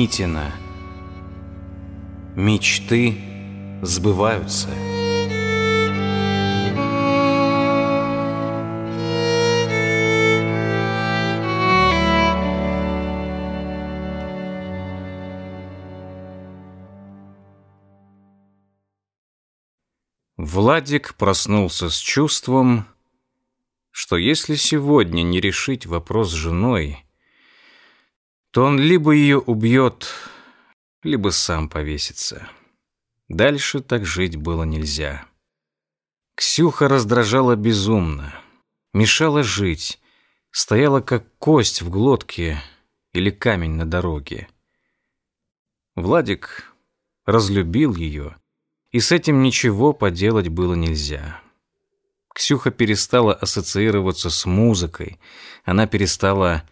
Митина. Мечты сбываются. Владик проснулся с чувством, что если сегодня не решить вопрос с женой, то он либо ее убьет, либо сам повесится. Дальше так жить было нельзя. Ксюха раздражала безумно, мешала жить, стояла как кость в глотке или камень на дороге. Владик разлюбил ее и с этим ничего поделать было нельзя. Ксюха перестала ассоциироваться с музыкой, она перестала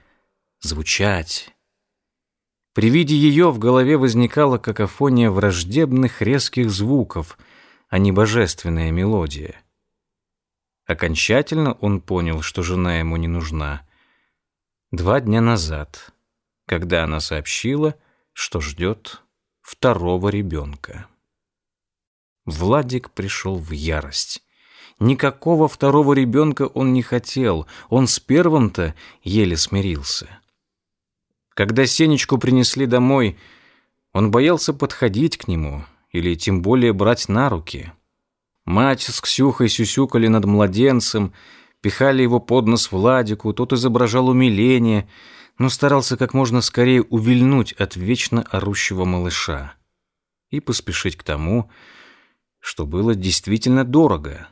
звучать. При виде ее в голове возникала какофония враждебных резких звуков, а не божественная мелодия. Окончательно он понял, что жена ему не нужна. Два дня назад, когда она сообщила, что ждет второго ребенка. Владик пришел в ярость. Никакого второго ребенка он не хотел, он с первым-то еле смирился. Когда Сенечку принесли домой, он боялся подходить к нему или тем более брать на руки. Мать с Ксюхой сюсюкали над младенцем, пихали его под нос Владику, тот изображал умиление, но старался как можно скорее увильнуть от вечно орущего малыша и поспешить к тому, что было действительно дорого.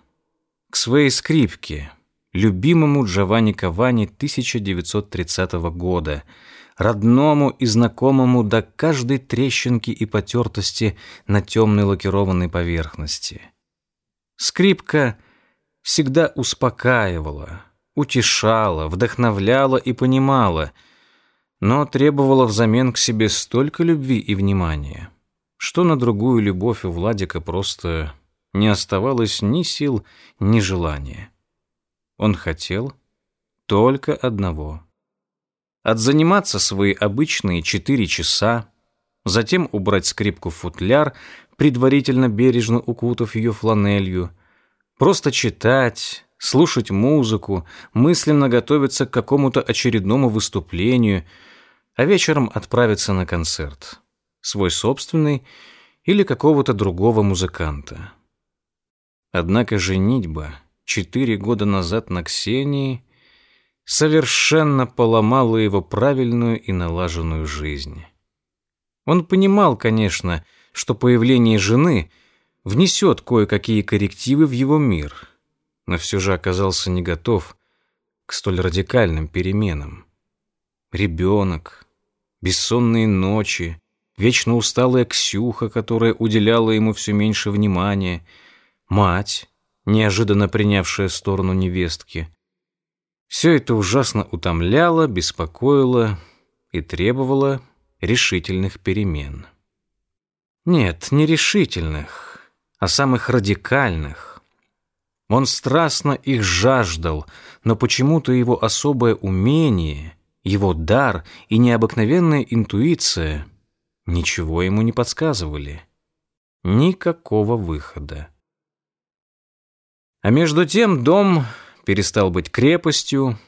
К своей скрипке, любимому Джованни Кавани 1930 года, родному и знакомому до каждой трещинки и потертости на темной лакированной поверхности. Скрипка всегда успокаивала, утешала, вдохновляла и понимала, но требовала взамен к себе столько любви и внимания, что на другую любовь у Владика просто не оставалось ни сил, ни желания. Он хотел только одного — отзаниматься свои обычные четыре часа, затем убрать скрипку в футляр, предварительно бережно укутав ее фланелью, просто читать, слушать музыку, мысленно готовиться к какому-то очередному выступлению, а вечером отправиться на концерт — свой собственный или какого-то другого музыканта. Однако женитьба четыре года назад на Ксении совершенно поломала его правильную и налаженную жизнь. Он понимал, конечно, что появление жены внесет кое-какие коррективы в его мир, но все же оказался не готов к столь радикальным переменам. Ребенок, бессонные ночи, вечно усталая Ксюха, которая уделяла ему все меньше внимания, мать, неожиданно принявшая сторону невестки. Все это ужасно утомляло, беспокоило и требовало решительных перемен. Нет, не решительных, а самых радикальных. Он страстно их жаждал, но почему-то его особое умение, его дар и необыкновенная интуиция — ничего ему не подсказывали. Никакого выхода. А между тем дом перестал быть крепостью,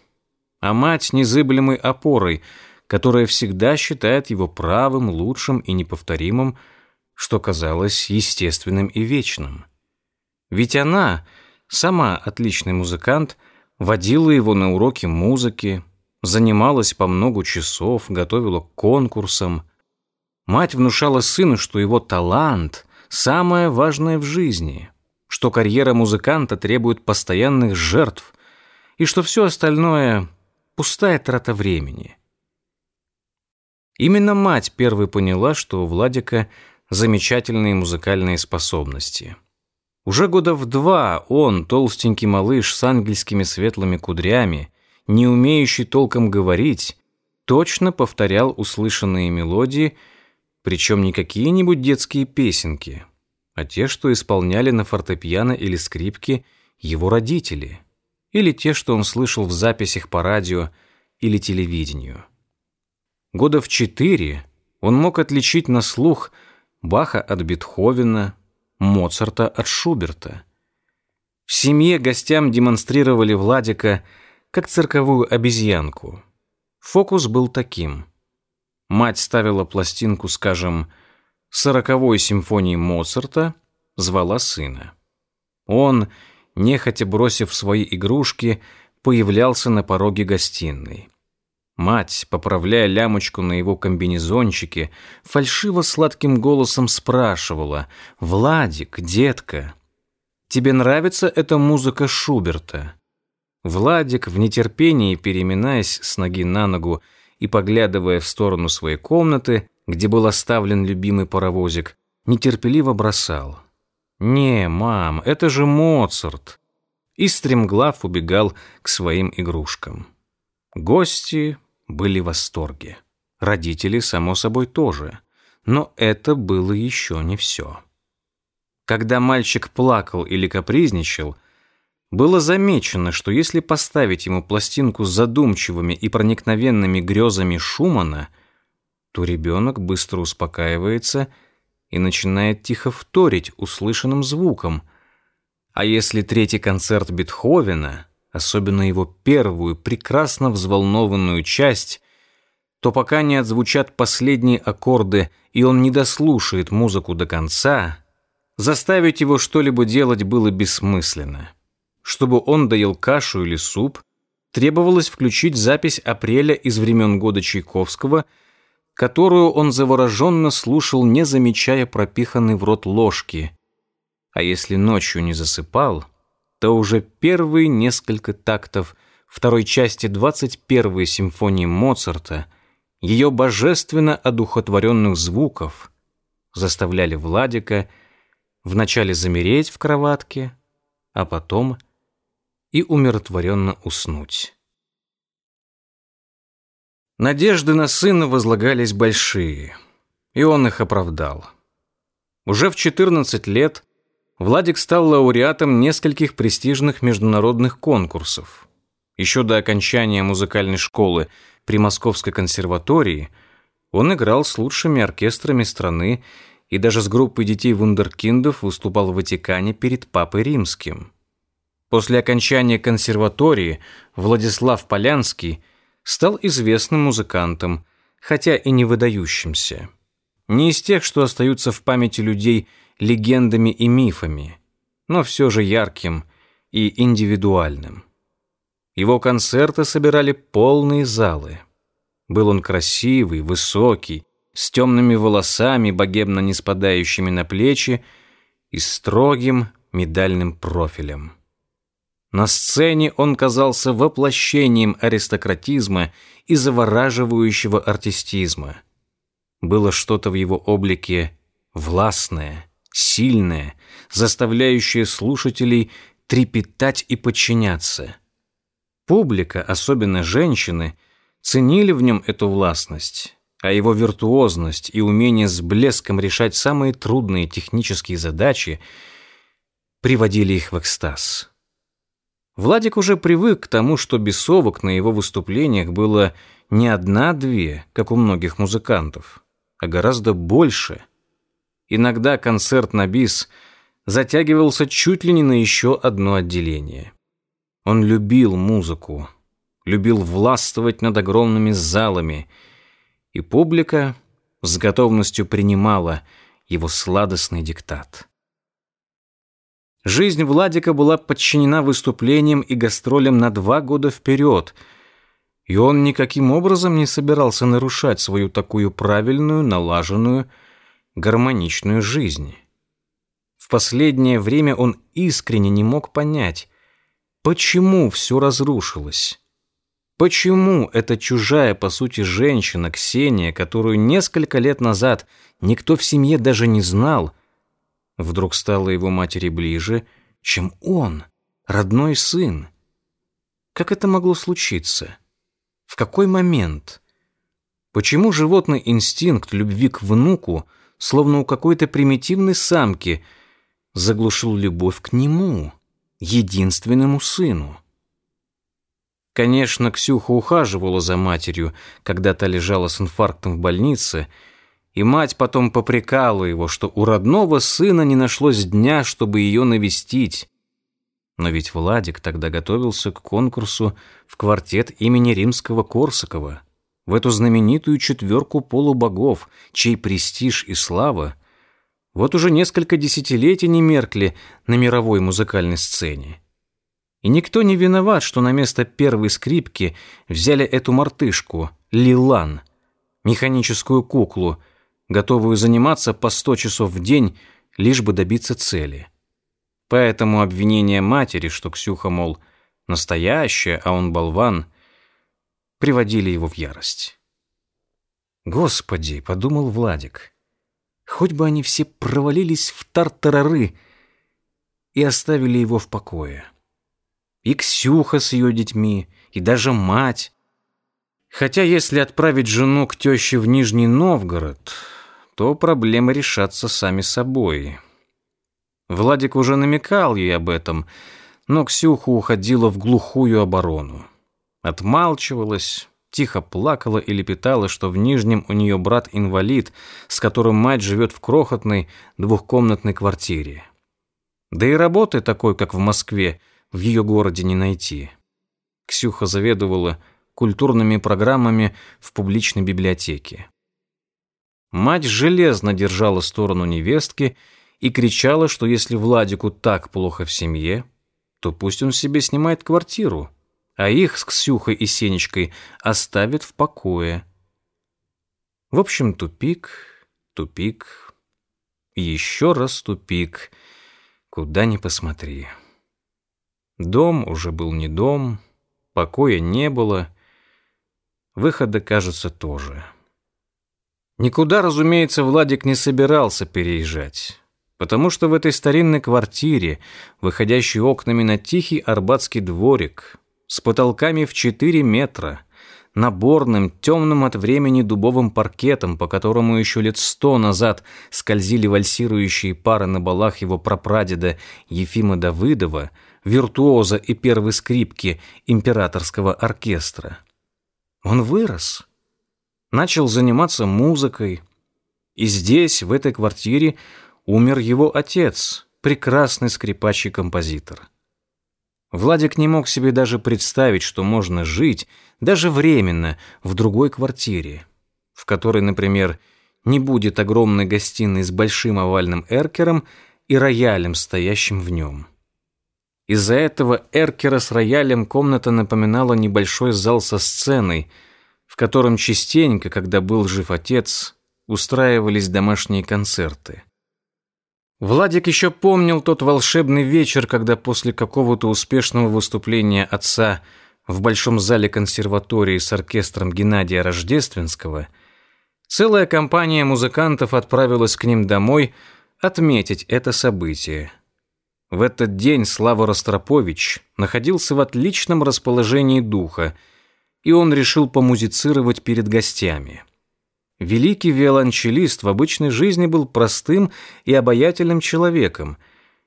а мать — незыблемой опорой, которая всегда считает его правым, лучшим и неповторимым, что казалось естественным и вечным. Ведь она, сама отличный музыкант, водила его на уроки музыки, занималась по много часов, готовила к конкурсам, Мать внушала сыну, что его талант – самое важное в жизни, что карьера музыканта требует постоянных жертв и что все остальное – пустая трата времени. Именно мать первой поняла, что у Владика замечательные музыкальные способности. Уже года в два он, толстенький малыш с ангельскими светлыми кудрями, не умеющий толком говорить, точно повторял услышанные мелодии – причем не какие-нибудь детские песенки, а те, что исполняли на фортепиано или скрипке его родители, или те, что он слышал в записях по радио или телевидению. Года в четыре он мог отличить на слух Баха от Бетховена, Моцарта от Шуберта. В семье гостям демонстрировали Владика как цирковую обезьянку. Фокус был таким. Мать ставила пластинку, скажем, сороковой симфонии Моцарта, звала сына. Он, нехотя бросив свои игрушки, появлялся на пороге гостиной. Мать, поправляя лямочку на его комбинезончике, фальшиво сладким голосом спрашивала «Владик, детка, тебе нравится эта музыка Шуберта?» Владик, в нетерпении переминаясь с ноги на ногу и поглядывая в сторону своей комнаты, где был оставлен любимый паровозик, нетерпеливо бросал «Не, мам, это же Моцарт!» и стремглав убегал к своим игрушкам. Гости были в восторге. Родители, само собой, тоже. Но это было еще не все. Когда мальчик плакал или капризничал, было замечено, что если поставить ему пластинку с задумчивыми и проникновенными грезами Шумана, то ребенок быстро успокаивается и начинает тихо вторить услышанным звуком. А если третий концерт Бетховена особенно его первую, прекрасно взволнованную часть, то пока не отзвучат последние аккорды и он не дослушает музыку до конца, заставить его что-либо делать было бессмысленно. Чтобы он доел кашу или суп, требовалось включить запись апреля из времен года Чайковского, которую он завороженно слушал, не замечая пропиханной в рот ложки. А если ночью не засыпал – то уже первые несколько тактов второй части 21-й симфонии Моцарта, ее божественно одухотворенных звуков, заставляли Владика вначале замереть в кроватке, а потом и умиротворенно уснуть. Надежды на сына возлагались большие, и он их оправдал. Уже в 14 лет Владик стал лауреатом нескольких престижных международных конкурсов. Еще до окончания музыкальной школы при Московской консерватории он играл с лучшими оркестрами страны и даже с группой детей вундеркиндов выступал в Ватикане перед Папой Римским. После окончания консерватории Владислав Полянский стал известным музыкантом, хотя и не выдающимся. Не из тех, что остаются в памяти людей – легендами и мифами, но все же ярким и индивидуальным. Его концерты собирали полные залы. Был он красивый, высокий, с темными волосами, богемно не спадающими на плечи и строгим медальным профилем. На сцене он казался воплощением аристократизма и завораживающего артистизма. Было что-то в его облике властное, сильное, заставляющее слушателей трепетать и подчиняться. Публика, особенно женщины, ценили в нем эту властность, а его виртуозность и умение с блеском решать самые трудные технические задачи приводили их в экстаз. Владик уже привык к тому, что бесовок на его выступлениях было не одна-две, как у многих музыкантов, а гораздо больше – Иногда концерт на бис затягивался чуть ли не на еще одно отделение. Он любил музыку, любил властвовать над огромными залами, и публика с готовностью принимала его сладостный диктат. Жизнь Владика была подчинена выступлениям и гастролям на два года вперед, и он никаким образом не собирался нарушать свою такую правильную, налаженную, гармоничную жизнь. В последнее время он искренне не мог понять, почему все разрушилось. Почему эта чужая, по сути, женщина, Ксения, которую несколько лет назад никто в семье даже не знал, вдруг стала его матери ближе, чем он, родной сын? Как это могло случиться? В какой момент? Почему животный инстинкт любви к внуку – словно у какой-то примитивной самки, заглушил любовь к нему, единственному сыну. Конечно, Ксюха ухаживала за матерью, когда та лежала с инфарктом в больнице, и мать потом попрекала его, что у родного сына не нашлось дня, чтобы ее навестить. Но ведь Владик тогда готовился к конкурсу в квартет имени римского Корсакова, в эту знаменитую четверку полубогов, чей престиж и слава вот уже несколько десятилетий не меркли на мировой музыкальной сцене. И никто не виноват, что на место первой скрипки взяли эту мартышку, Лилан, механическую куклу, готовую заниматься по сто часов в день, лишь бы добиться цели. Поэтому обвинение матери, что Ксюха, мол, настоящая, а он болван, приводили его в ярость. «Господи!» — подумал Владик. «Хоть бы они все провалились в тартарары и оставили его в покое. И Ксюха с ее детьми, и даже мать. Хотя если отправить жену к теще в Нижний Новгород, то проблемы решатся сами собой». Владик уже намекал ей об этом, но Ксюха уходила в глухую оборону. Отмалчивалась, тихо плакала и лепетала, что в Нижнем у нее брат-инвалид, с которым мать живет в крохотной двухкомнатной квартире. Да и работы такой, как в Москве, в ее городе не найти. Ксюха заведовала культурными программами в публичной библиотеке. Мать железно держала сторону невестки и кричала, что если Владику так плохо в семье, то пусть он себе снимает квартиру, а их с Ксюхой и Сенечкой оставит в покое. В общем, тупик, тупик, еще раз тупик, куда ни посмотри. Дом уже был не дом, покоя не было, выхода, кажется, тоже. Никуда, разумеется, Владик не собирался переезжать потому что в этой старинной квартире, выходящей окнами на тихий арбатский дворик, с потолками в 4 метра, наборным, темным от времени дубовым паркетом, по которому еще лет сто назад скользили вальсирующие пары на балах его прапрадеда Ефима Давыдова, виртуоза и первой скрипки императорского оркестра. Он вырос, начал заниматься музыкой, и здесь, в этой квартире, умер его отец, прекрасный скрипач и композитор. Владик не мог себе даже представить, что можно жить, даже временно, в другой квартире, в которой, например, не будет огромной гостиной с большим овальным эркером и роялем, стоящим в нем. Из-за этого эркера с роялем комната напоминала небольшой зал со сценой, котором частенько, когда был жив отец, устраивались домашние концерты. Владик еще помнил тот волшебный вечер, когда после какого-то успешного выступления отца в большом зале консерватории с оркестром Геннадия Рождественского целая компания музыкантов отправилась к ним домой отметить это событие. В этот день Слава Ростропович находился в отличном расположении духа, и он решил помузицировать перед гостями. Великий виолончелист в обычной жизни был простым и обаятельным человеком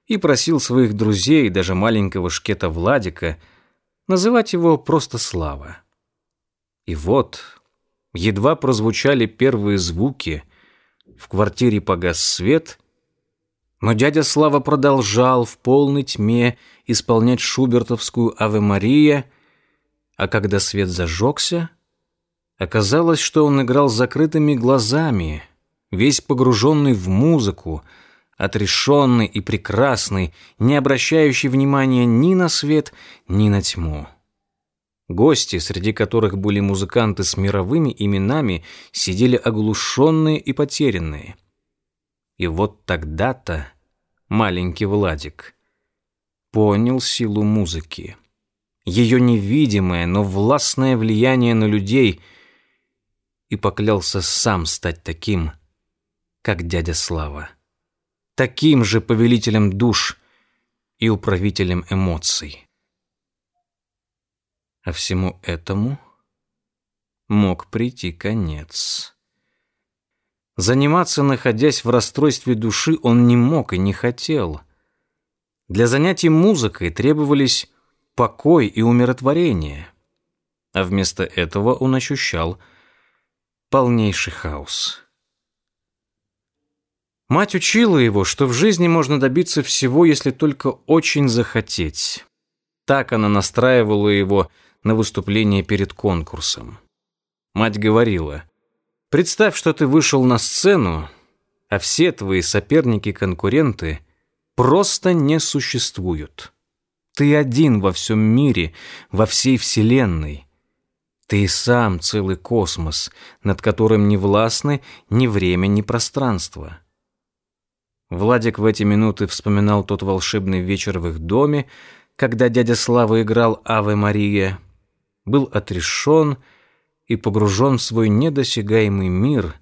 и просил своих друзей, даже маленького шкета Владика, называть его просто Слава. И вот, едва прозвучали первые звуки, в квартире погас свет, но дядя Слава продолжал в полной тьме исполнять шубертовскую «Аве Мария», а когда свет зажегся — Оказалось, что он играл с закрытыми глазами, весь погруженный в музыку, отрешенный и прекрасный, не обращающий внимания ни на свет, ни на тьму. Гости, среди которых были музыканты с мировыми именами, сидели оглушенные и потерянные. И вот тогда-то маленький Владик понял силу музыки. Ее невидимое, но властное влияние на людей — и поклялся сам стать таким, как дядя Слава. Таким же повелителем душ и управителем эмоций. А всему этому мог прийти конец. Заниматься, находясь в расстройстве души, он не мог и не хотел. Для занятий музыкой требовались покой и умиротворение. А вместо этого он ощущал – полнейший хаос. Мать учила его, что в жизни можно добиться всего, если только очень захотеть. Так она настраивала его на выступление перед конкурсом. Мать говорила, «Представь, что ты вышел на сцену, а все твои соперники-конкуренты просто не существуют. Ты один во всем мире, во всей вселенной. Ты и сам целый космос, над которым не властны ни время, ни пространство». Владик в эти минуты вспоминал тот волшебный вечер в их доме, когда дядя Слава играл «Аве Мария», был отрешен и погружен в свой недосягаемый мир,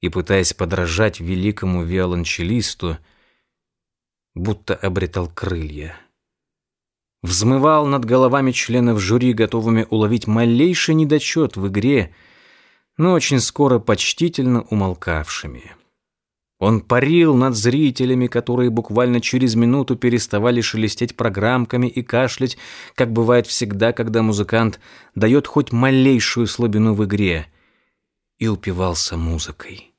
и, пытаясь подражать великому виолончелисту, будто обретал крылья. Взмывал над головами членов жюри, готовыми уловить малейший недочет в игре, но очень скоро почтительно умолкавшими. Он парил над зрителями, которые буквально через минуту переставали шелестеть программками и кашлять, как бывает всегда, когда музыкант дает хоть малейшую слабину в игре, и упивался музыкой.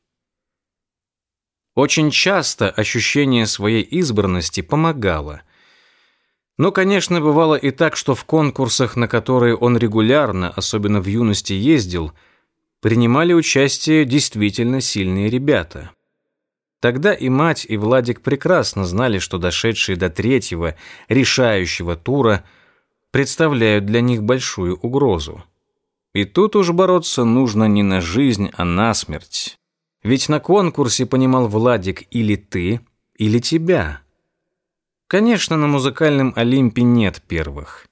Очень часто ощущение своей избранности помогало. Но, конечно, бывало и так, что в конкурсах, на которые он регулярно, особенно в юности, ездил, принимали участие действительно сильные ребята. Тогда и мать, и Владик прекрасно знали, что дошедшие до третьего, решающего тура представляют для них большую угрозу. И тут уж бороться нужно не на жизнь, а на смерть. Ведь на конкурсе понимал Владик или ты, или тебя. Конечно, на музыкальном Олимпе нет первых.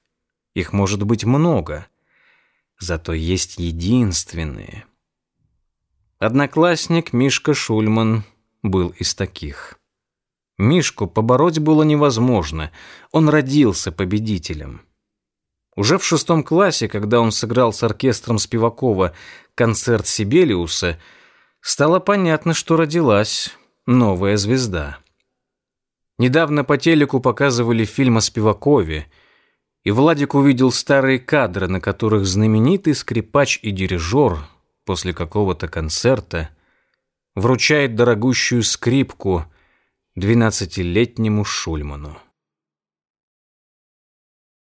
Их может быть много. Зато есть единственные. Одноклассник Мишка Шульман был из таких. Мишку побороть было невозможно, он родился победителем. Уже в шестом классе, когда он сыграл с оркестром Спивакова концерт Сибелиуса, стало понятно, что родилась новая звезда. Недавно по телеку показывали фильм о Спивакове, и Владик увидел старые кадры, на которых знаменитый скрипач и дирижер после какого-то концерта вручает дорогущую скрипку двенадцатилетнему Шульману.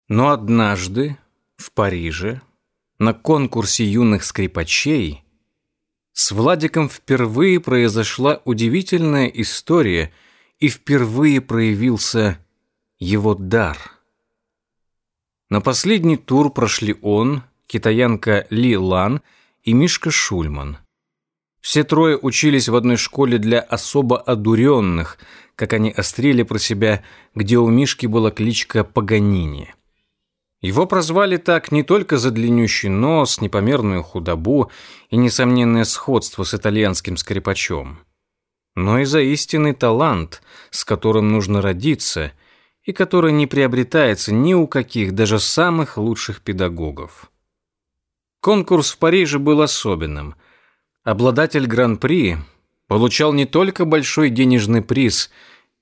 Но однажды в Париже на конкурсе юных скрипачей с Владиком впервые произошла удивительная история и впервые проявился его дар. На последний тур прошли он, китаянка Ли Лан и Мишка Шульман – все трое учились в одной школе для особо одуренных, как они острили про себя, где у Мишки была кличка Паганини. Его прозвали так не только за длиннющий нос, непомерную худобу и несомненное сходство с итальянским скрипачом, но и за истинный талант, с которым нужно родиться и который не приобретается ни у каких, даже самых лучших педагогов. Конкурс в Париже был особенным – Обладатель Гран-при получал не только большой денежный приз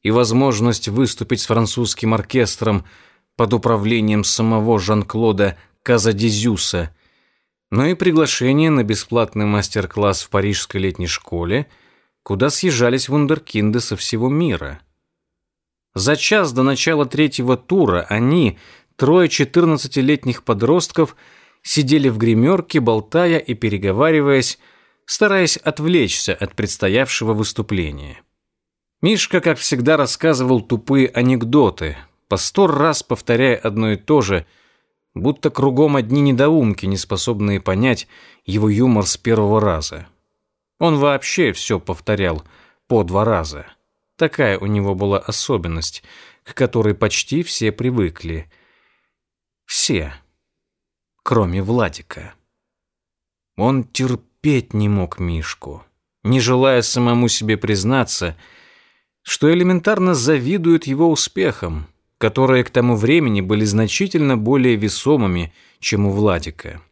и возможность выступить с французским оркестром под управлением самого Жан-Клода Казадизюса, но и приглашение на бесплатный мастер-класс в парижской летней школе, куда съезжались вундеркинды со всего мира. За час до начала третьего тура они, трое 14-летних подростков, сидели в гримерке, болтая и переговариваясь, стараясь отвлечься от предстоявшего выступления. Мишка, как всегда, рассказывал тупые анекдоты, по сто раз повторяя одно и то же, будто кругом одни недоумки, не способные понять его юмор с первого раза. Он вообще все повторял по два раза. Такая у него была особенность, к которой почти все привыкли. Все, кроме Владика. Он терпеть не мог Мишку, не желая самому себе признаться, что элементарно завидует его успехам, которые к тому времени были значительно более весомыми, чем у Владика,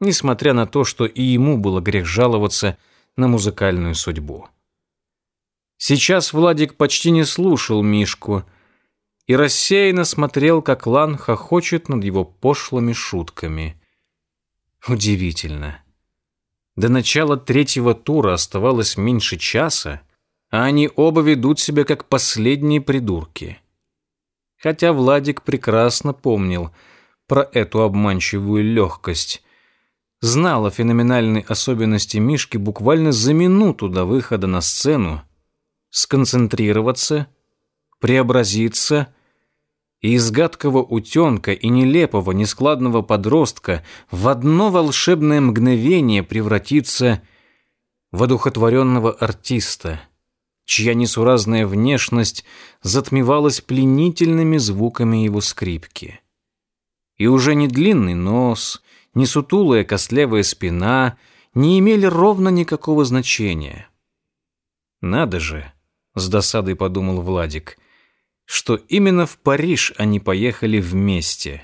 несмотря на то, что и ему было грех жаловаться на музыкальную судьбу. Сейчас Владик почти не слушал Мишку и рассеянно смотрел, как Лан хохочет над его пошлыми шутками. Удивительно. До начала третьего тура оставалось меньше часа, а они оба ведут себя как последние придурки. Хотя Владик прекрасно помнил про эту обманчивую легкость, знал о феноменальной особенности Мишки буквально за минуту до выхода на сцену, сконцентрироваться, преобразиться и из гадкого утенка и нелепого нескладного подростка в одно волшебное мгновение превратиться в одухотворенного артиста, чья несуразная внешность затмевалась пленительными звуками его скрипки. И уже не длинный нос, ни сутулая костлявая спина не имели ровно никакого значения. «Надо же», — с досадой подумал Владик, что именно в Париж они поехали вместе.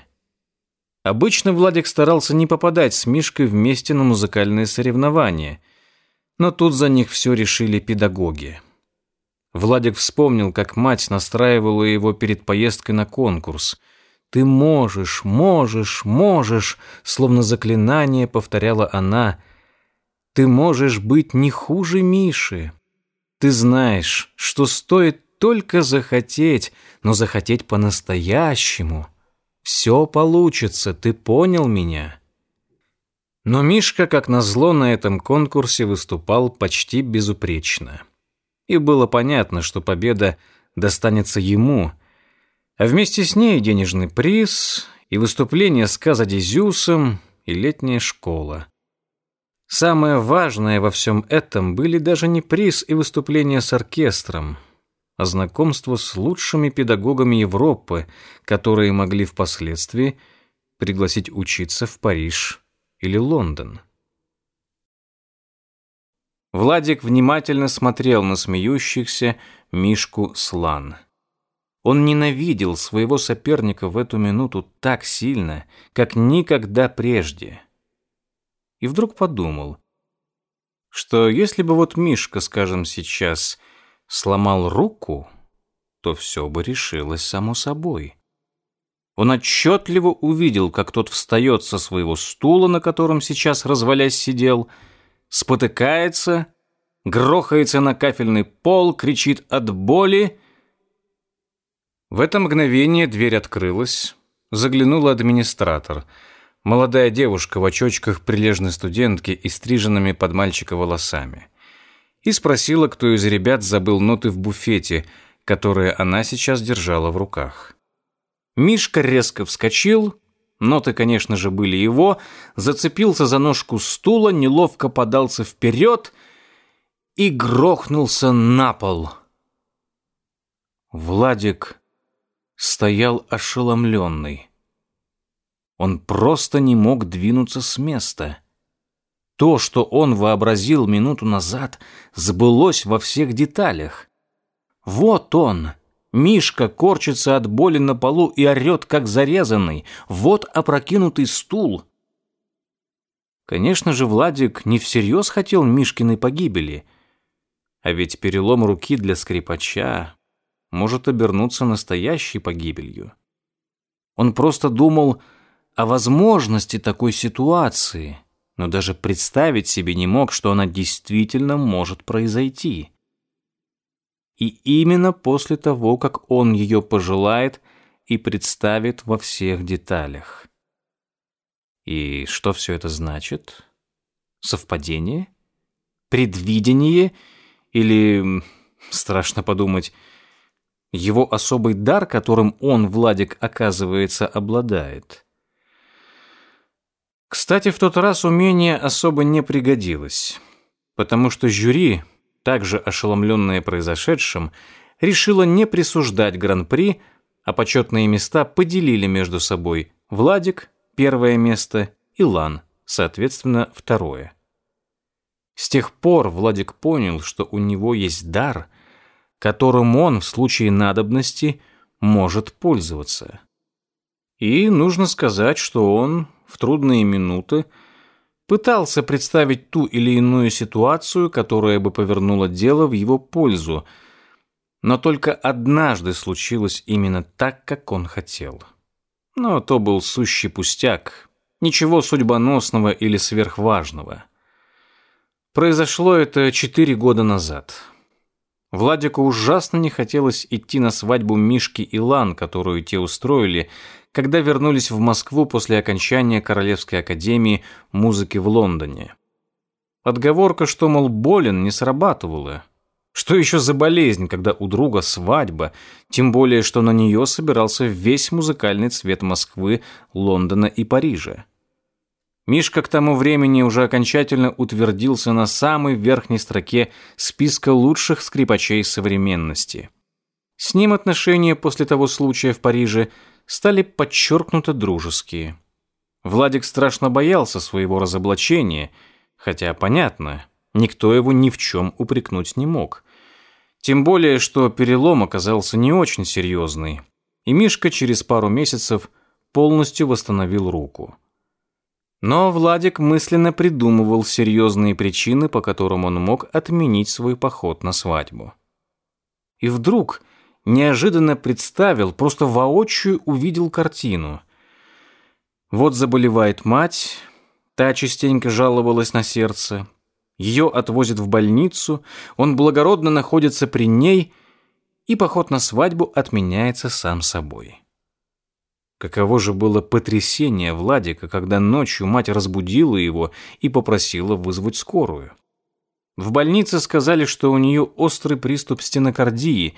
Обычно Владик старался не попадать с Мишкой вместе на музыкальные соревнования, но тут за них все решили педагоги. Владик вспомнил, как мать настраивала его перед поездкой на конкурс — «Ты можешь, можешь, можешь», словно заклинание повторяла она. «Ты можешь быть не хуже Миши. Ты знаешь, что стоит только захотеть, но захотеть по-настоящему. Все получится, ты понял меня?» Но Мишка, как назло, на этом конкурсе выступал почти безупречно. И было понятно, что победа достанется ему – а вместе с ней денежный приз и выступление с Казадизюсом и летняя школа. Самое важное во всем этом были даже не приз и выступление с оркестром, а знакомство с лучшими педагогами Европы, которые могли впоследствии пригласить учиться в Париж или Лондон. Владик внимательно смотрел на смеющихся Мишку Слан. Он ненавидел своего соперника в эту минуту так сильно, как никогда прежде. И вдруг подумал, что если бы вот Мишка, скажем, сейчас сломал руку, то все бы решилось само собой. Он отчетливо увидел, как тот встает со своего стула, на котором сейчас развалясь сидел, спотыкается, грохается на кафельный пол, кричит от боли в это мгновение дверь открылась. Заглянула администратор. Молодая девушка в очочках прилежной студентки и стриженными под мальчика волосами. И спросила, кто из ребят забыл ноты в буфете, которые она сейчас держала в руках. Мишка резко вскочил, ноты, конечно же, были его, зацепился за ножку стула, неловко подался вперед и грохнулся на пол. Владик стоял ошеломленный. Он просто не мог двинуться с места. То, что он вообразил минуту назад, сбылось во всех деталях. Вот он, Мишка, корчится от боли на полу и орет, как зарезанный. Вот опрокинутый стул. Конечно же, Владик не всерьез хотел Мишкиной погибели. А ведь перелом руки для скрипача может обернуться настоящей погибелью. Он просто думал о возможности такой ситуации, но даже представить себе не мог, что она действительно может произойти. И именно после того, как он ее пожелает и представит во всех деталях. И что все это значит? Совпадение? Предвидение? Или, страшно подумать, его особый дар, которым он, Владик, оказывается, обладает. Кстати, в тот раз умение особо не пригодилось, потому что жюри, также ошеломленное произошедшим, решило не присуждать гран-при, а почетные места поделили между собой Владик – первое место и Лан, соответственно, второе. С тех пор Владик понял, что у него есть дар – которым он в случае надобности может пользоваться. И нужно сказать, что он в трудные минуты пытался представить ту или иную ситуацию, которая бы повернула дело в его пользу, но только однажды случилось именно так, как он хотел. Но то был сущий пустяк, ничего судьбоносного или сверхважного. Произошло это четыре года назад. Владику ужасно не хотелось идти на свадьбу Мишки и Лан, которую те устроили, когда вернулись в Москву после окончания Королевской академии музыки в Лондоне. Отговорка, что, мол, болен, не срабатывала. Что еще за болезнь, когда у друга свадьба, тем более, что на нее собирался весь музыкальный цвет Москвы, Лондона и Парижа. Мишка к тому времени уже окончательно утвердился на самой верхней строке списка лучших скрипачей современности. С ним отношения после того случая в Париже стали подчеркнуто дружеские. Владик страшно боялся своего разоблачения, хотя, понятно, никто его ни в чем упрекнуть не мог. Тем более, что перелом оказался не очень серьезный, и Мишка через пару месяцев полностью восстановил руку. Но Владик мысленно придумывал серьезные причины, по которым он мог отменить свой поход на свадьбу. И вдруг неожиданно представил, просто воочию увидел картину. Вот заболевает мать, та частенько жаловалась на сердце, ее отвозят в больницу, он благородно находится при ней, и поход на свадьбу отменяется сам собой. Каково же было потрясение Владика, когда ночью мать разбудила его и попросила вызвать скорую. В больнице сказали, что у нее острый приступ стенокардии,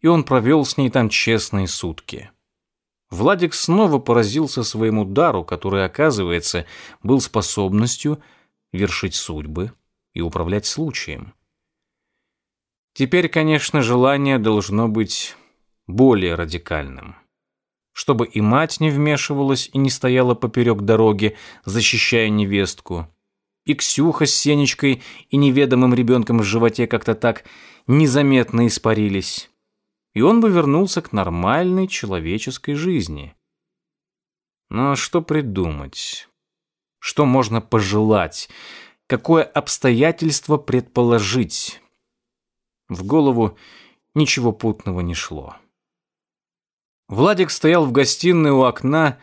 и он провел с ней там честные сутки. Владик снова поразился своему дару, который, оказывается, был способностью вершить судьбы и управлять случаем. Теперь, конечно, желание должно быть более радикальным чтобы и мать не вмешивалась и не стояла поперек дороги, защищая невестку. И Ксюха с Сенечкой и неведомым ребенком в животе как-то так незаметно испарились. И он бы вернулся к нормальной человеческой жизни. Но что придумать? Что можно пожелать? Какое обстоятельство предположить? В голову ничего путного не шло. Владик стоял в гостиной у окна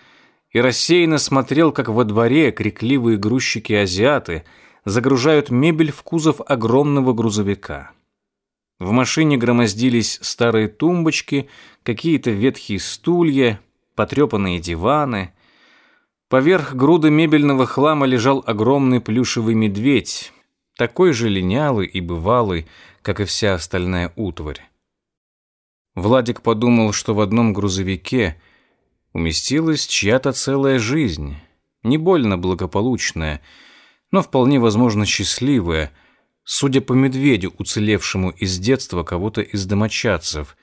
и рассеянно смотрел, как во дворе крикливые грузчики-азиаты загружают мебель в кузов огромного грузовика. В машине громоздились старые тумбочки, какие-то ветхие стулья, потрепанные диваны. Поверх груды мебельного хлама лежал огромный плюшевый медведь, такой же линялый и бывалый, как и вся остальная утварь. Владик подумал, что в одном грузовике уместилась чья-то целая жизнь, не больно благополучная, но вполне возможно счастливая, судя по медведю, уцелевшему из детства кого-то из домочадцев,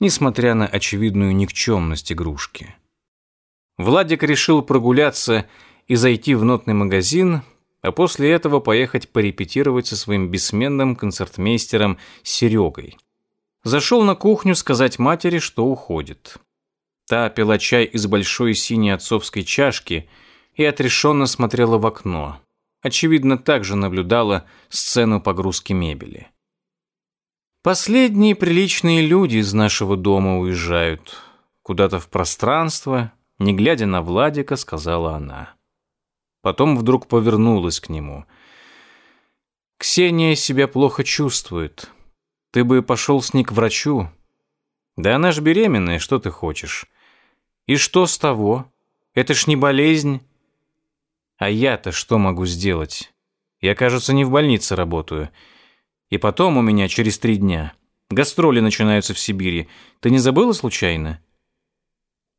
несмотря на очевидную никчемность игрушки. Владик решил прогуляться и зайти в нотный магазин, а после этого поехать порепетировать со своим бессменным концертмейстером Серегой. Зашел на кухню сказать матери, что уходит. Та пила чай из большой синей отцовской чашки и отрешенно смотрела в окно. Очевидно, также наблюдала сцену погрузки мебели. Последние приличные люди из нашего дома уезжают. Куда-то в пространство, не глядя на Владика, сказала она. Потом вдруг повернулась к нему. Ксения себя плохо чувствует. Ты бы пошел с ней к врачу. Да она ж беременная, что ты хочешь? И что с того? Это ж не болезнь. А я-то что могу сделать? Я, кажется, не в больнице работаю. И потом у меня через три дня. Гастроли начинаются в Сибири. Ты не забыла случайно?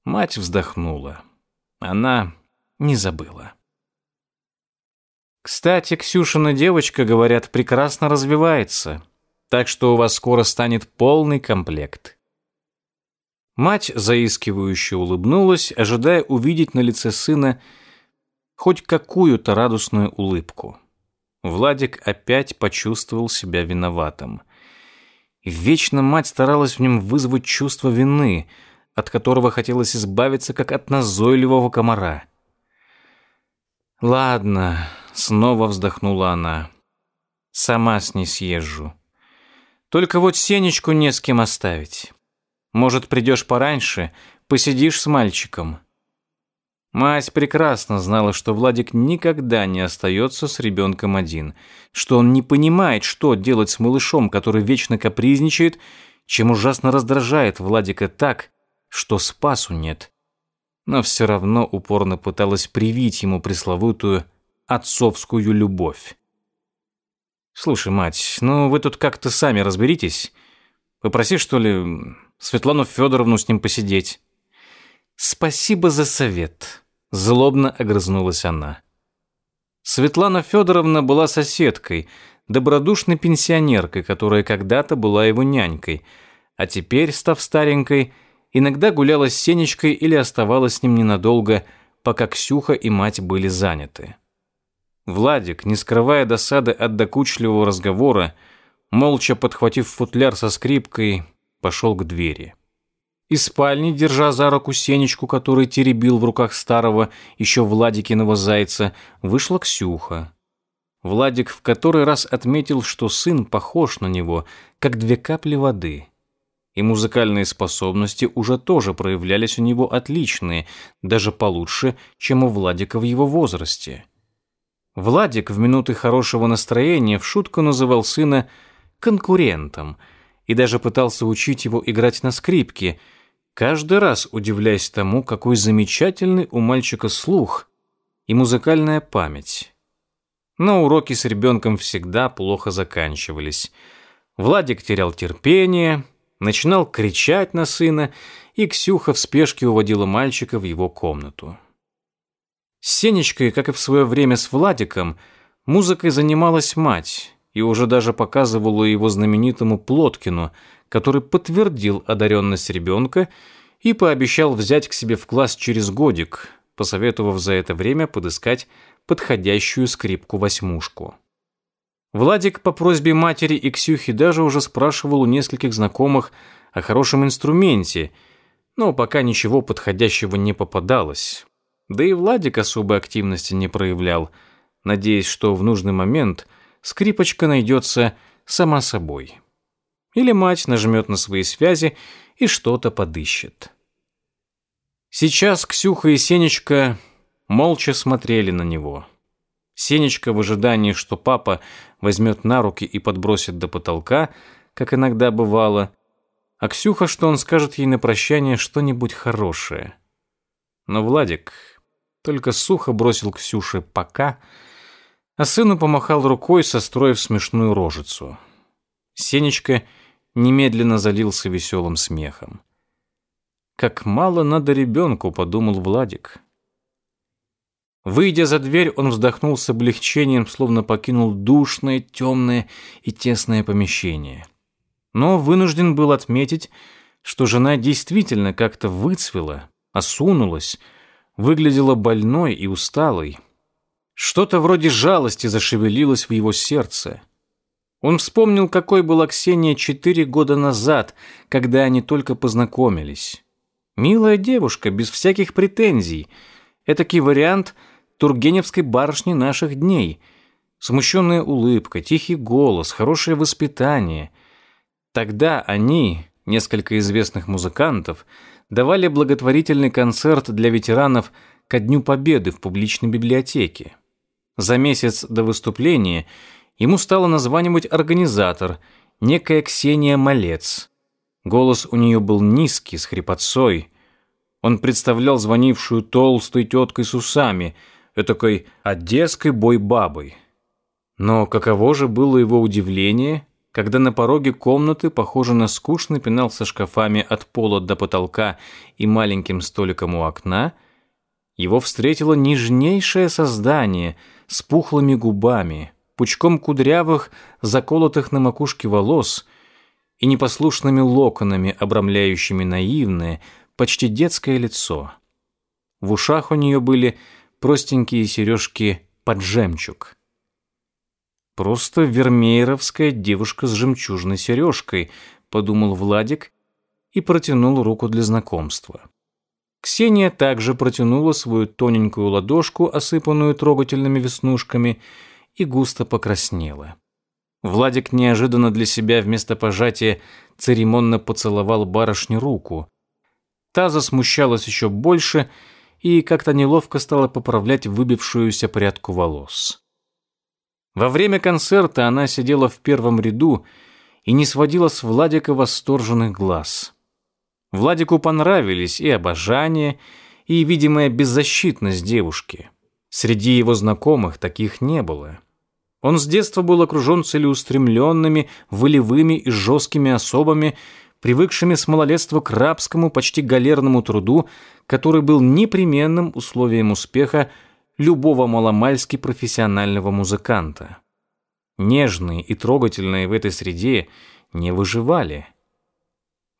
Мать вздохнула. Она не забыла. Кстати, Ксюшина девочка, говорят, прекрасно развивается так что у вас скоро станет полный комплект. Мать заискивающе улыбнулась, ожидая увидеть на лице сына хоть какую-то радостную улыбку. Владик опять почувствовал себя виноватым. Вечно мать старалась в нем вызвать чувство вины, от которого хотелось избавиться, как от назойливого комара. «Ладно», — снова вздохнула она, — «сама с ней съезжу». Только вот Сенечку не с кем оставить. Может, придешь пораньше, посидишь с мальчиком». Мать прекрасно знала, что Владик никогда не остается с ребенком один, что он не понимает, что делать с малышом, который вечно капризничает, чем ужасно раздражает Владика так, что спасу нет. Но все равно упорно пыталась привить ему пресловутую отцовскую любовь. «Слушай, мать, ну вы тут как-то сами разберитесь. Попроси, что ли, Светлану Федоровну с ним посидеть». «Спасибо за совет», Злобно огрызнулась она. Светлана Федоровна была соседкой, добродушной пенсионеркой, которая когда-то была его нянькой, а теперь, став старенькой, иногда гуляла с Сенечкой или оставалась с ним ненадолго, пока Ксюха и мать были заняты. Владик, не скрывая досады от докучливого разговора, молча подхватив футляр со скрипкой, пошел к двери. Из спальни, держа за руку Сенечку, который теребил в руках старого, еще Владикиного зайца, вышла Ксюха. Владик в который раз отметил, что сын похож на него, как две капли воды. И музыкальные способности уже тоже проявлялись у него отличные, даже получше, чем у Владика в его возрасте. Владик в минуты хорошего настроения в шутку называл сына конкурентом и даже пытался учить его играть на скрипке – каждый раз удивляясь тому, какой замечательный у мальчика слух и музыкальная память. Но уроки с ребенком всегда плохо заканчивались. Владик терял терпение, начинал кричать на сына, и Ксюха в спешке уводила мальчика в его комнату. С Сенечкой, как и в свое время с Владиком, музыкой занималась мать и уже даже показывала его знаменитому Плоткину – который подтвердил одаренность ребенка и пообещал взять к себе в класс через годик, посоветовав за это время подыскать подходящую скрипку-восьмушку. Владик по просьбе матери и Ксюхи даже уже спрашивал у нескольких знакомых о хорошем инструменте, но пока ничего подходящего не попадалось. Да и Владик особой активности не проявлял, надеясь, что в нужный момент скрипочка найдется сама собой. Или мать нажмет на свои связи и что-то подыщет. Сейчас Ксюха и Сенечка молча смотрели на него. Сенечка в ожидании, что папа возьмет на руки и подбросит до потолка, как иногда бывало, а Ксюха, что он скажет ей на прощание что-нибудь хорошее. Но Владик только сухо бросил Ксюше «пока», а сыну помахал рукой, состроив смешную рожицу. Сенечка немедленно залился веселым смехом. «Как мало надо ребенку», — подумал Владик. Выйдя за дверь, он вздохнул с облегчением, словно покинул душное, темное и тесное помещение. Но вынужден был отметить, что жена действительно как-то выцвела, осунулась, выглядела больной и усталой. Что-то вроде жалости зашевелилось в его сердце — он вспомнил, какой была Ксения четыре года назад, когда они только познакомились. Милая девушка, без всяких претензий. Этакий вариант тургеневской барышни наших дней. Смущенная улыбка, тихий голос, хорошее воспитание. Тогда они, несколько известных музыкантов, давали благотворительный концерт для ветеранов ко Дню Победы в публичной библиотеке. За месяц до выступления – ему стала названивать организатор, некая Ксения Малец. Голос у нее был низкий, с хрипотцой. Он представлял звонившую толстой теткой с усами, этакой одесской бой-бабой. Но каково же было его удивление, когда на пороге комнаты, похоже на скучный пенал со шкафами от пола до потолка и маленьким столиком у окна, его встретило нежнейшее создание с пухлыми губами, пучком кудрявых, заколотых на макушке волос и непослушными локонами, обрамляющими наивное, почти детское лицо. В ушах у нее были простенькие сережки под жемчуг. «Просто вермееровская девушка с жемчужной сережкой», — подумал Владик и протянул руку для знакомства. Ксения также протянула свою тоненькую ладошку, осыпанную трогательными веснушками, и густо покраснела. Владик неожиданно для себя вместо пожатия церемонно поцеловал барышню руку. Та засмущалась еще больше и как-то неловко стала поправлять выбившуюся прядку волос. Во время концерта она сидела в первом ряду и не сводила с Владика восторженных глаз. Владику понравились и обожание, и видимая беззащитность девушки. Среди его знакомых таких не было. Он с детства был окружен целеустремленными, волевыми и жесткими особами, привыкшими с малолетства к рабскому, почти галерному труду, который был непременным условием успеха любого маломальски профессионального музыканта. Нежные и трогательные в этой среде не выживали.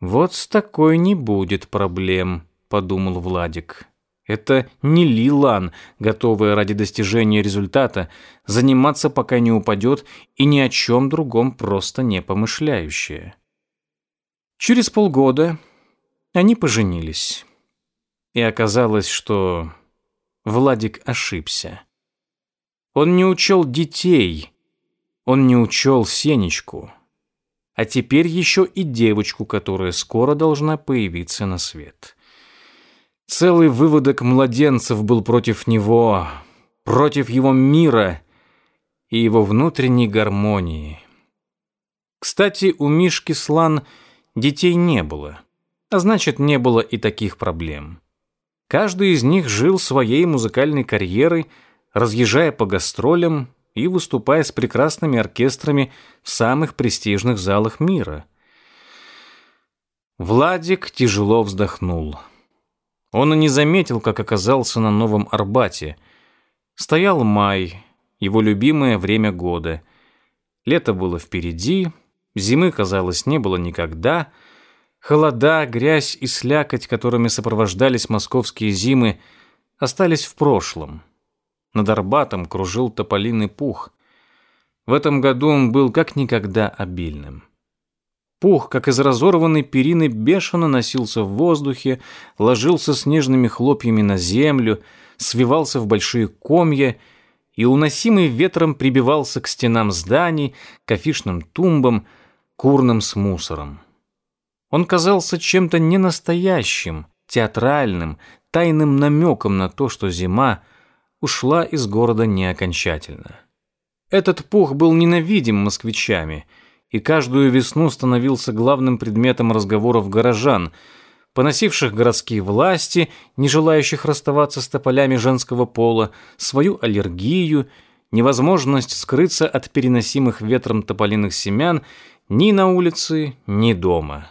«Вот с такой не будет проблем», — подумал Владик. Это не Лилан, готовая ради достижения результата заниматься, пока не упадет, и ни о чем другом просто не помышляющая. Через полгода они поженились. И оказалось, что Владик ошибся. Он не учел детей, он не учел Сенечку, а теперь еще и девочку, которая скоро должна появиться на свет. Целый выводок младенцев был против него, против его мира и его внутренней гармонии. Кстати, у Мишки Слан детей не было, а значит, не было и таких проблем. Каждый из них жил своей музыкальной карьерой, разъезжая по гастролям и выступая с прекрасными оркестрами в самых престижных залах мира. Владик тяжело вздохнул. Он и не заметил, как оказался на Новом Арбате. Стоял май, его любимое время года. Лето было впереди, зимы, казалось, не было никогда. Холода, грязь и слякоть, которыми сопровождались московские зимы, остались в прошлом. Над Арбатом кружил тополиный пух. В этом году он был как никогда обильным. Пух, как из разорванной перины, бешено носился в воздухе, ложился снежными хлопьями на землю, свивался в большие комья и, уносимый ветром, прибивался к стенам зданий, к афишным тумбам, к урнам с мусором. Он казался чем-то ненастоящим, театральным, тайным намеком на то, что зима ушла из города не окончательно. Этот пух был ненавидим москвичами – и каждую весну становился главным предметом разговоров горожан, поносивших городские власти, не желающих расставаться с тополями женского пола, свою аллергию, невозможность скрыться от переносимых ветром тополиных семян ни на улице, ни дома.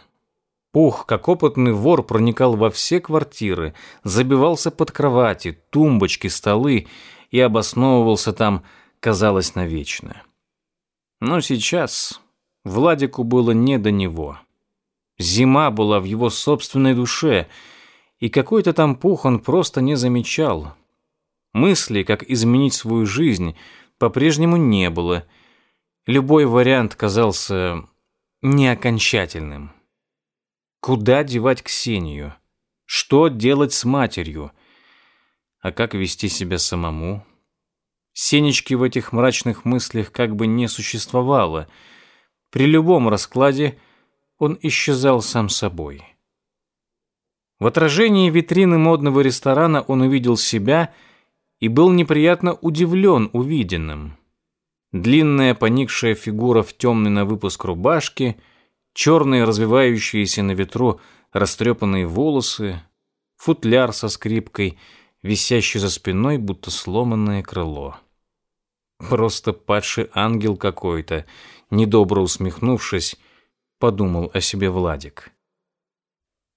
Пух, как опытный вор, проникал во все квартиры, забивался под кровати, тумбочки, столы и обосновывался там, казалось, навечно. Но сейчас Владику было не до него. Зима была в его собственной душе, и какой-то там пух он просто не замечал. Мысли, как изменить свою жизнь, по-прежнему не было. Любой вариант казался неокончательным. Куда девать Ксению? Что делать с матерью? А как вести себя самому? Сенечки в этих мрачных мыслях как бы не существовало — при любом раскладе он исчезал сам собой. В отражении витрины модного ресторана он увидел себя и был неприятно удивлен увиденным. Длинная поникшая фигура в темной на выпуск рубашке, черные развивающиеся на ветру растрепанные волосы, футляр со скрипкой, висящий за спиной, будто сломанное крыло. Просто падший ангел какой-то — недобро усмехнувшись, подумал о себе Владик.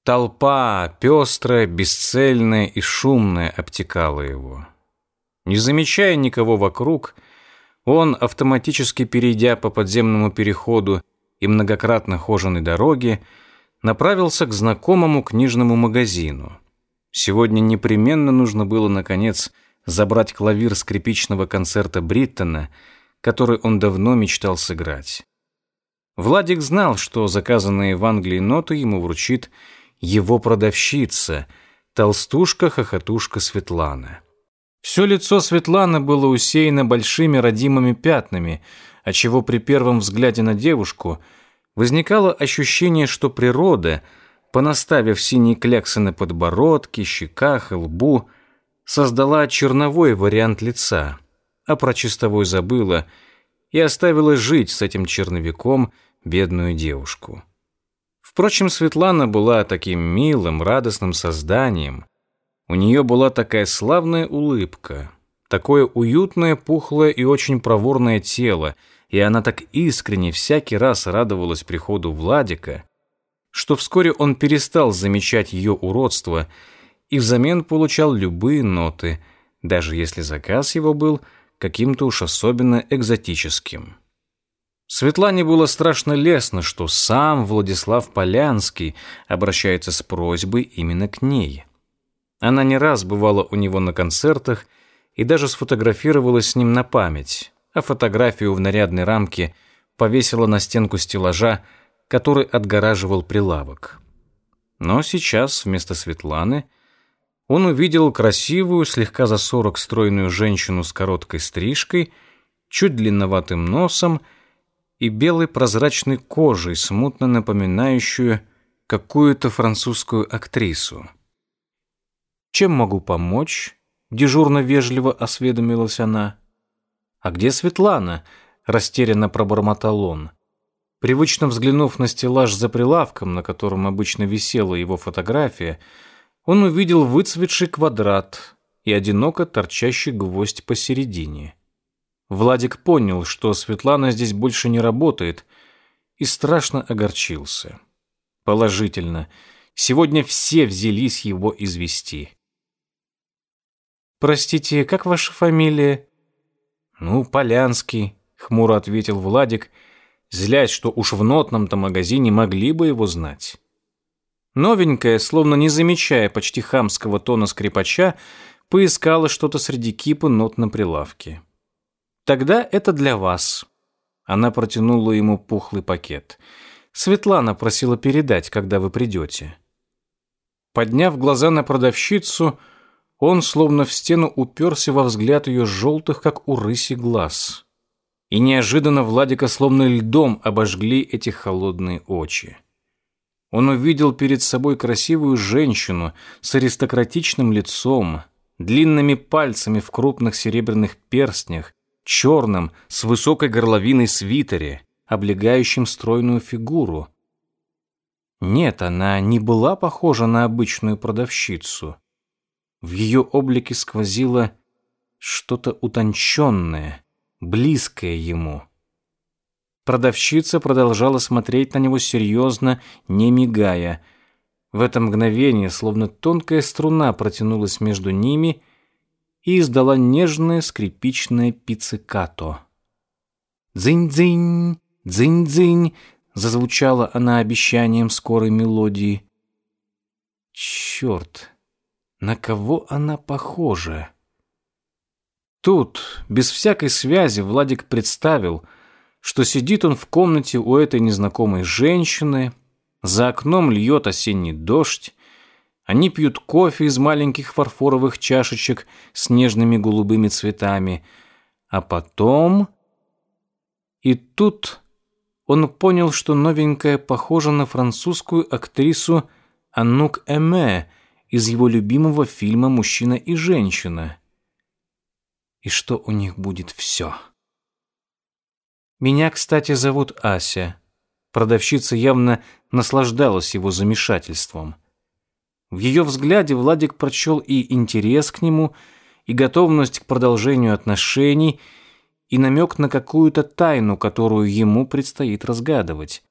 Толпа, пестрая, бесцельная и шумная, обтекала его. Не замечая никого вокруг, он, автоматически перейдя по подземному переходу и многократно хоженой дороге, направился к знакомому книжному магазину. Сегодня непременно нужно было, наконец, забрать клавир скрипичного концерта Бриттона — который он давно мечтал сыграть. Владик знал, что заказанные в Англии ноты ему вручит его продавщица, толстушка-хохотушка Светлана. Все лицо Светланы было усеяно большими родимыми пятнами, отчего при первом взгляде на девушку возникало ощущение, что природа, понаставив синие кляксы на подбородке, щеках и лбу, создала черновой вариант лица, а про чистовой забыла и оставила жить с этим черновиком бедную девушку. Впрочем, Светлана была таким милым, радостным созданием. У нее была такая славная улыбка, такое уютное, пухлое и очень проворное тело, и она так искренне всякий раз радовалась приходу Владика, что вскоре он перестал замечать ее уродство и взамен получал любые ноты, даже если заказ его был каким-то уж особенно экзотическим. Светлане было страшно лестно, что сам Владислав Полянский обращается с просьбой именно к ней. Она не раз бывала у него на концертах и даже сфотографировалась с ним на память, а фотографию в нарядной рамке повесила на стенку стеллажа, который отгораживал прилавок. Но сейчас вместо Светланы он увидел красивую, слегка за сорок стройную женщину с короткой стрижкой, чуть длинноватым носом и белой прозрачной кожей, смутно напоминающую какую-то французскую актрису. «Чем могу помочь?» — дежурно вежливо осведомилась она. «А где Светлана?» — растерянно пробормотал он. Привычно взглянув на стеллаж за прилавком, на котором обычно висела его фотография, он увидел выцветший квадрат и одиноко торчащий гвоздь посередине. Владик понял, что Светлана здесь больше не работает, и страшно огорчился. Положительно. Сегодня все взялись его извести. «Простите, как ваша фамилия?» «Ну, Полянский», — хмуро ответил Владик, злясь, что уж в нотном-то магазине могли бы его знать. Новенькая, словно не замечая почти хамского тона скрипача, поискала что-то среди кипы нот на прилавке. Тогда это для вас. Она протянула ему пухлый пакет. Светлана просила передать, когда вы придете. Подняв глаза на продавщицу, он словно в стену уперся во взгляд ее желтых, как у рыси, глаз. И неожиданно Владика словно льдом обожгли эти холодные очи. Он увидел перед собой красивую женщину с аристократичным лицом, длинными пальцами в крупных серебряных перстнях, черном, с высокой горловиной свитере, облегающем стройную фигуру. Нет, она не была похожа на обычную продавщицу. В ее облике сквозило что-то утонченное, близкое ему. Продавщица продолжала смотреть на него серьезно, не мигая. В это мгновение, словно тонкая струна протянулась между ними и издала нежное скрипичное пиццикато. «Дзынь-дзынь, дзынь-дзынь», — зазвучала она обещанием скорой мелодии. «Черт, на кого она похожа?» Тут, без всякой связи, Владик представил, что сидит он в комнате у этой незнакомой женщины, за окном льет осенний дождь, они пьют кофе из маленьких фарфоровых чашечек с нежными голубыми цветами. А потом... И тут он понял, что новенькая похожа на французскую актрису Аннук Эме из его любимого фильма «Мужчина и женщина». И что у них будет все. Меня, кстати, зовут Ася. Продавщица явно наслаждалась его замешательством. В ее взгляде Владик прочел и интерес к нему, и готовность к продолжению отношений, и намек на какую-то тайну, которую ему предстоит разгадывать.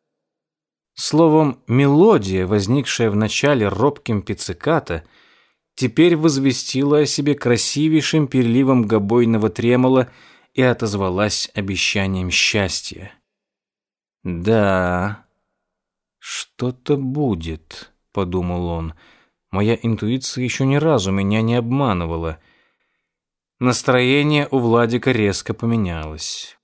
Словом, мелодия, возникшая в начале робким пицциката, теперь возвестила о себе красивейшим переливом гобойного тремола и отозвалась обещанием счастья. «Да, что-то будет», — подумал он, — Моя интуиция еще ни разу меня не обманывала. Настроение у Владика резко поменялось.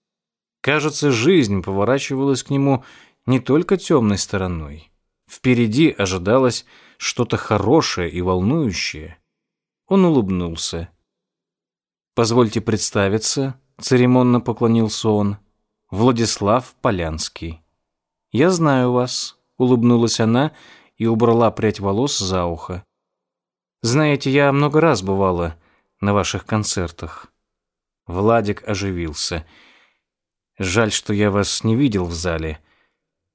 Кажется, жизнь поворачивалась к нему не только темной стороной. Впереди ожидалось что-то хорошее и волнующее. Он улыбнулся. «Позвольте представиться», — церемонно поклонился он. «Владислав Полянский». «Я знаю вас», — улыбнулась она и убрала прядь волос за ухо. «Знаете, я много раз бывала на ваших концертах. Владик оживился. Жаль, что я вас не видел в зале.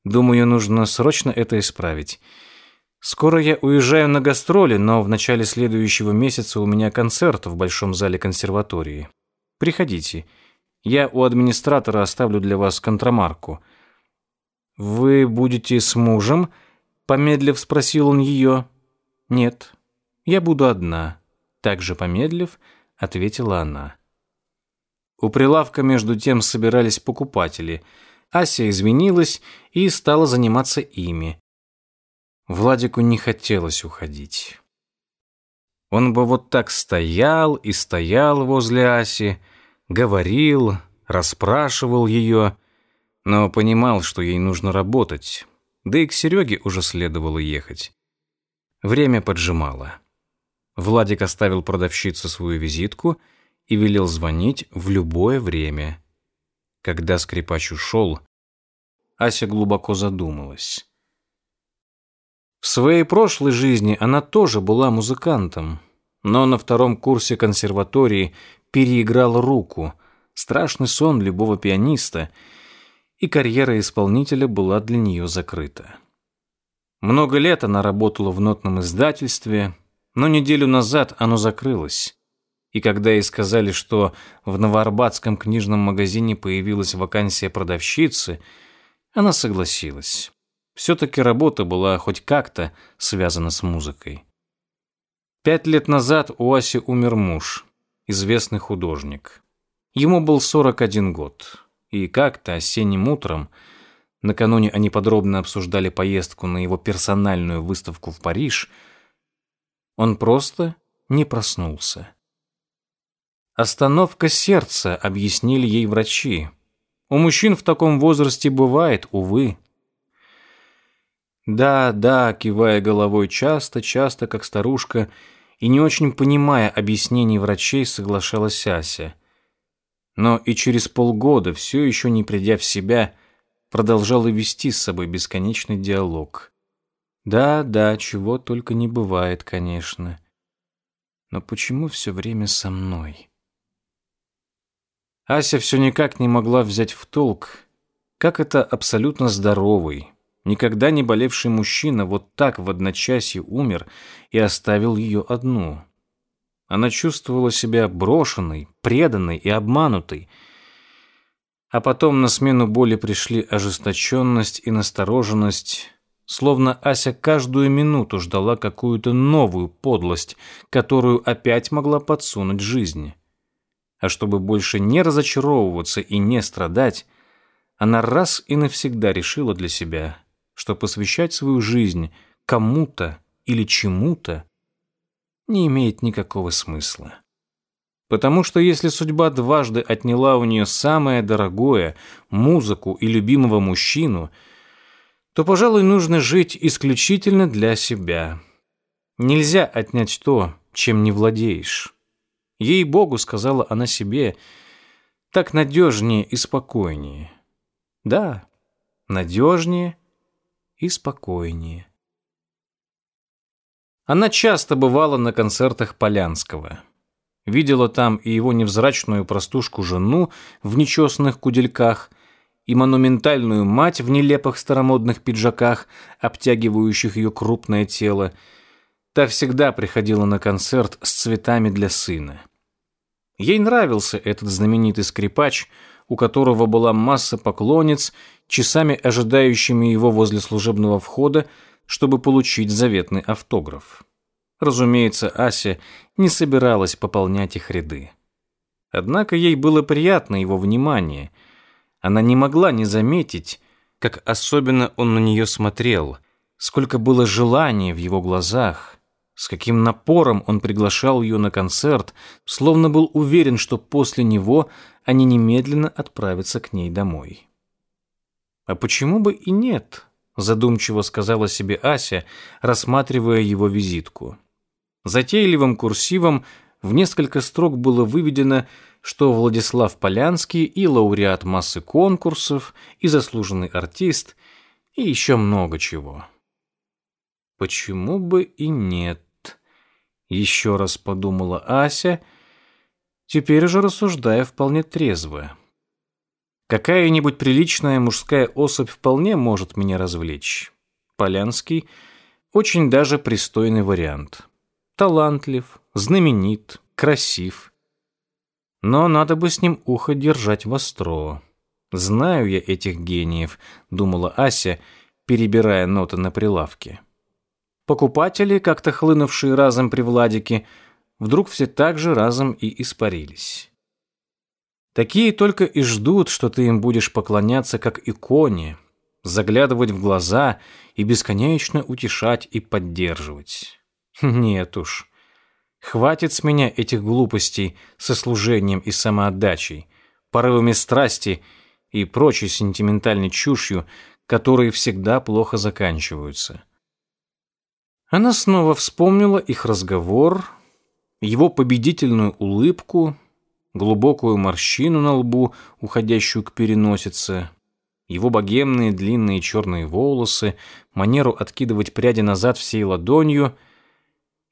Думаю, нужно срочно это исправить. Скоро я уезжаю на гастроли, но в начале следующего месяца у меня концерт в большом зале консерватории. Приходите. Я у администратора оставлю для вас контрамарку. Вы будете с мужем? Помедлив спросил он ее. Нет, я буду одна. Также помедлив, ответила она. У прилавка между тем собирались покупатели. Ася извинилась и стала заниматься ими. Владику не хотелось уходить. Он бы вот так стоял и стоял возле Аси, говорил, расспрашивал ее, но понимал, что ей нужно работать, да и к Сереге уже следовало ехать. Время поджимало. Владик оставил продавщице свою визитку и велел звонить в любое время. Когда скрипач ушел, Ася глубоко задумалась. В своей прошлой жизни она тоже была музыкантом, но на втором курсе консерватории переиграл руку, страшный сон любого пианиста, и карьера исполнителя была для нее закрыта. Много лет она работала в нотном издательстве, но неделю назад оно закрылось. И когда ей сказали, что в Новоарбатском книжном магазине появилась вакансия продавщицы, она согласилась. Все-таки работа была хоть как-то связана с музыкой. Пять лет назад у Аси умер муж, известный художник. Ему был 41 год, и как-то осенним утром, накануне они подробно обсуждали поездку на его персональную выставку в Париж, он просто не проснулся. Остановка сердца, объяснили ей врачи. У мужчин в таком возрасте бывает, увы. Да, да, кивая головой часто, часто, как старушка, и не очень понимая объяснений врачей, соглашалась Ася. Но и через полгода, все еще не придя в себя, продолжала вести с собой бесконечный диалог. Да, да, чего только не бывает, конечно. Но почему все время со мной? Ася все никак не могла взять в толк, как это абсолютно здоровый, Никогда не болевший мужчина вот так в одночасье умер и оставил ее одну. Она чувствовала себя брошенной, преданной и обманутой. А потом на смену боли пришли ожесточенность и настороженность, словно Ася каждую минуту ждала какую-то новую подлость, которую опять могла подсунуть жизнь. А чтобы больше не разочаровываться и не страдать, она раз и навсегда решила для себя – что посвящать свою жизнь кому-то или чему-то не имеет никакого смысла. Потому что если судьба дважды отняла у нее самое дорогое – музыку и любимого мужчину, то, пожалуй, нужно жить исключительно для себя. Нельзя отнять то, чем не владеешь. Ей-богу, сказала она себе, так надежнее и спокойнее. Да, надежнее и спокойнее. Она часто бывала на концертах Полянского. Видела там и его невзрачную простушку-жену в нечесанных кудельках, и монументальную мать в нелепых старомодных пиджаках, обтягивающих ее крупное тело. Та всегда приходила на концерт с цветами для сына. Ей нравился этот знаменитый скрипач, у которого была масса поклонниц часами ожидающими его возле служебного входа, чтобы получить заветный автограф. Разумеется, Ася не собиралась пополнять их ряды. Однако ей было приятно его внимание. Она не могла не заметить, как особенно он на нее смотрел, сколько было желания в его глазах, с каким напором он приглашал ее на концерт, словно был уверен, что после него они немедленно отправятся к ней домой. А почему бы и нет? Задумчиво сказала себе Ася, рассматривая его визитку. Затейливым курсивом в несколько строк было выведено, что Владислав Полянский и лауреат массы конкурсов, и заслуженный артист, и еще много чего. Почему бы и нет? Еще раз подумала Ася Теперь же рассуждая вполне трезво. Какая-нибудь приличная мужская особь вполне может меня развлечь. Полянский – очень даже пристойный вариант. Талантлив, знаменит, красив. Но надо бы с ним ухо держать востро. Знаю я этих гениев, думала Ася, перебирая ноты на прилавке. Покупатели, как-то хлынувшие разом при Владике, вдруг все так же разом и испарились. Такие только и ждут, что ты им будешь поклоняться как иконе, заглядывать в глаза и бесконечно утешать и поддерживать. Нет уж. Хватит с меня этих глупостей со служением и самоотдачей, порывами страсти и прочей сентиментальной чушью, которые всегда плохо заканчиваются. Она снова вспомнила их разговор, его победительную улыбку, глубокую морщину на лбу, уходящую к переносице, его богемные длинные черные волосы, манеру откидывать пряди назад всей ладонью,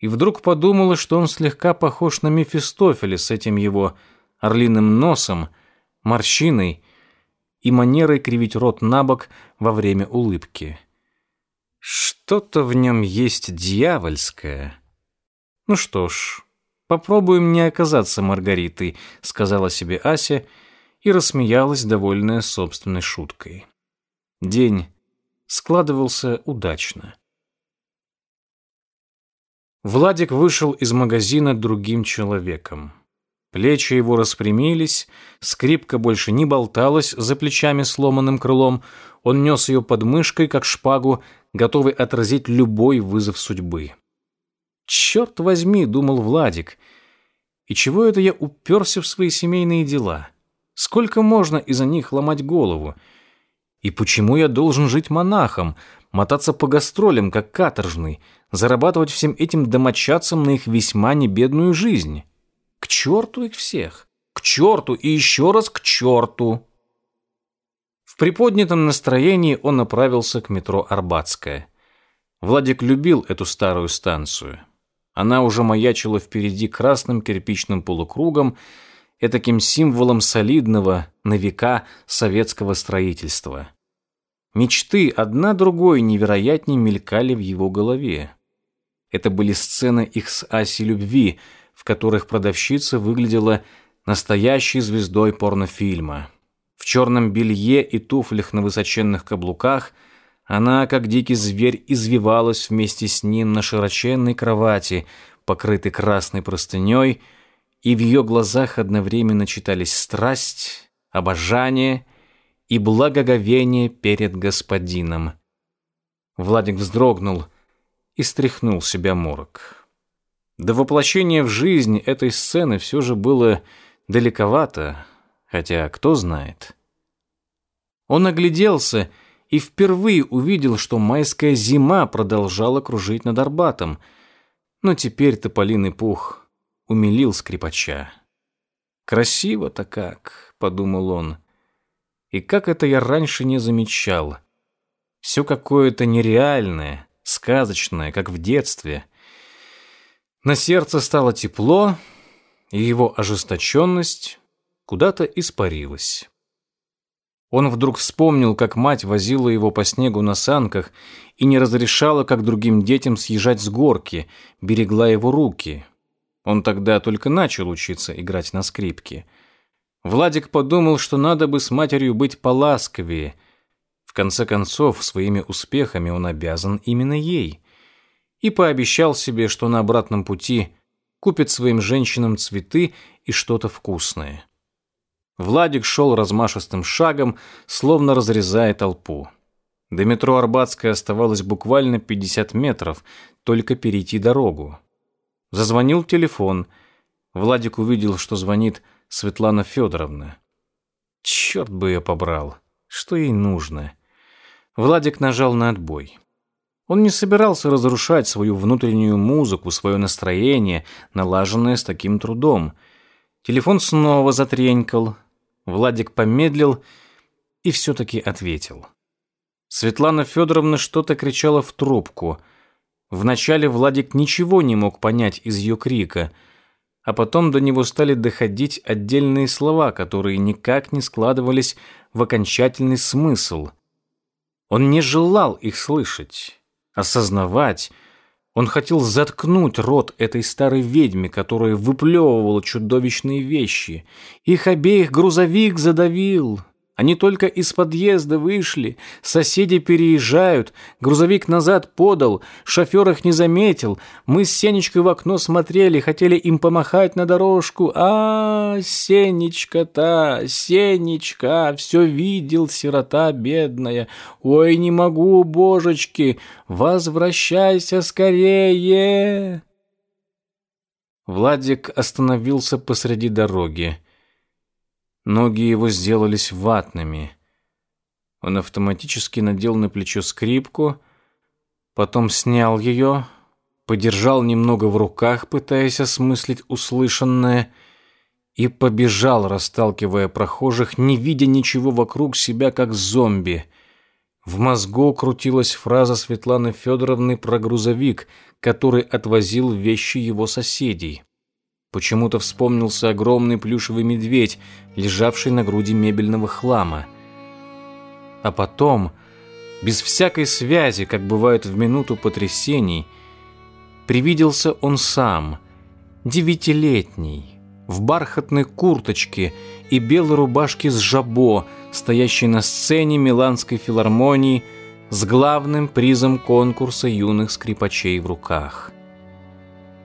и вдруг подумала, что он слегка похож на Мефистофеля с этим его орлиным носом, морщиной и манерой кривить рот на бок во время улыбки. Что-то в нем есть дьявольское. Ну что ж, попробуем не оказаться Маргаритой, сказала себе Ася и рассмеялась, довольная собственной шуткой. День складывался удачно. Владик вышел из магазина другим человеком. Плечи его распрямились, скрипка больше не болталась за плечами сломанным крылом, он нес ее под мышкой, как шпагу, готовый отразить любой вызов судьбы. «Черт возьми», — думал Владик, — «и чего это я уперся в свои семейные дела? Сколько можно из-за них ломать голову? И почему я должен жить монахом, мотаться по гастролям, как каторжный, зарабатывать всем этим домочадцам на их весьма небедную жизнь? К черту их всех! К черту и еще раз к черту!» Приподнятом настроении он направился к метро Арбатская. Владик любил эту старую станцию. Она уже маячила впереди красным кирпичным полукругом, этаким символом солидного на века советского строительства. Мечты одна другой невероятнее мелькали в его голове. Это были сцены их с Асей любви, в которых продавщица выглядела настоящей звездой порнофильма. В черном белье и туфлях на высоченных каблуках она, как дикий зверь, извивалась вместе с ним на широченной кровати, покрытой красной простыней, и в ее глазах одновременно читались страсть, обожание и благоговение перед господином. Владик вздрогнул и стряхнул себя морок. До воплощения в жизнь этой сцены все же было далековато, хотя кто знает. Он огляделся и впервые увидел, что майская зима продолжала кружить над Арбатом, но теперь тополиный пух умилил скрипача. «Красиво-то как», — подумал он, — «и как это я раньше не замечал. Все какое-то нереальное, сказочное, как в детстве». На сердце стало тепло, и его ожесточенность куда-то испарилась. Он вдруг вспомнил, как мать возила его по снегу на санках и не разрешала, как другим детям, съезжать с горки, берегла его руки. Он тогда только начал учиться играть на скрипке. Владик подумал, что надо бы с матерью быть поласковее. В конце концов, своими успехами он обязан именно ей. И пообещал себе, что на обратном пути купит своим женщинам цветы и что-то вкусное. Владик шел размашистым шагом, словно разрезая толпу. До метро Арбатская оставалось буквально 50 метров, только перейти дорогу. Зазвонил телефон. Владик увидел, что звонит Светлана Федоровна. Черт бы ее побрал. Что ей нужно? Владик нажал на отбой. Он не собирался разрушать свою внутреннюю музыку, свое настроение, налаженное с таким трудом. Телефон снова затренькал. Владик помедлил и все-таки ответил. Светлана Федоровна что-то кричала в трубку. Вначале Владик ничего не мог понять из ее крика, а потом до него стали доходить отдельные слова, которые никак не складывались в окончательный смысл. Он не желал их слышать, осознавать. Он хотел заткнуть рот этой старой ведьме, которая выплевывала чудовищные вещи. Их обеих грузовик задавил, они только из подъезда вышли, соседи переезжают, грузовик назад подал, шофер их не заметил. Мы с Сенечкой в окно смотрели, хотели им помахать на дорожку. А, Сенечка-то, Сенечка, все видел, сирота бедная. Ой, не могу, божечки, возвращайся скорее. Владик остановился посреди дороги. Ноги его сделались ватными. Он автоматически надел на плечо скрипку, потом снял ее, подержал немного в руках, пытаясь осмыслить услышанное, и побежал, расталкивая прохожих, не видя ничего вокруг себя, как зомби. В мозгу крутилась фраза Светланы Федоровны про грузовик, который отвозил вещи его соседей. Почему-то вспомнился огромный плюшевый медведь, лежавший на груди мебельного хлама. А потом, без всякой связи, как бывает в минуту потрясений, привиделся он сам, девятилетний, в бархатной курточке и белой рубашке с жабо, стоящий на сцене Миланской филармонии с главным призом конкурса юных скрипачей в руках.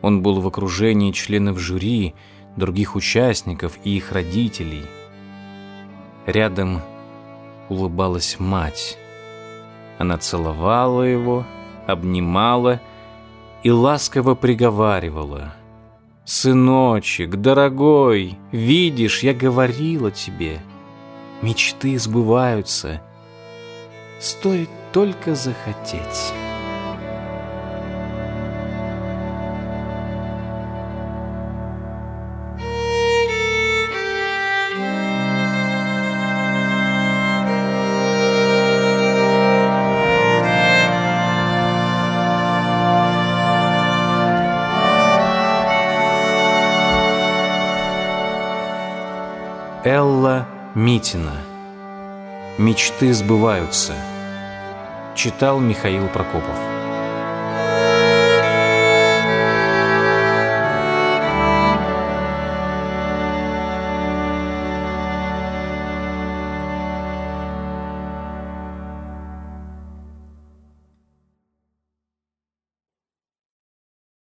Он был в окружении членов жюри, других участников и их родителей. Рядом улыбалась мать. Она целовала его, обнимала и ласково приговаривала. «Сыночек, дорогой, видишь, я говорила тебе, мечты сбываются, стоит только захотеть». Элла Митина. Мечты сбываются. Читал Михаил Прокопов.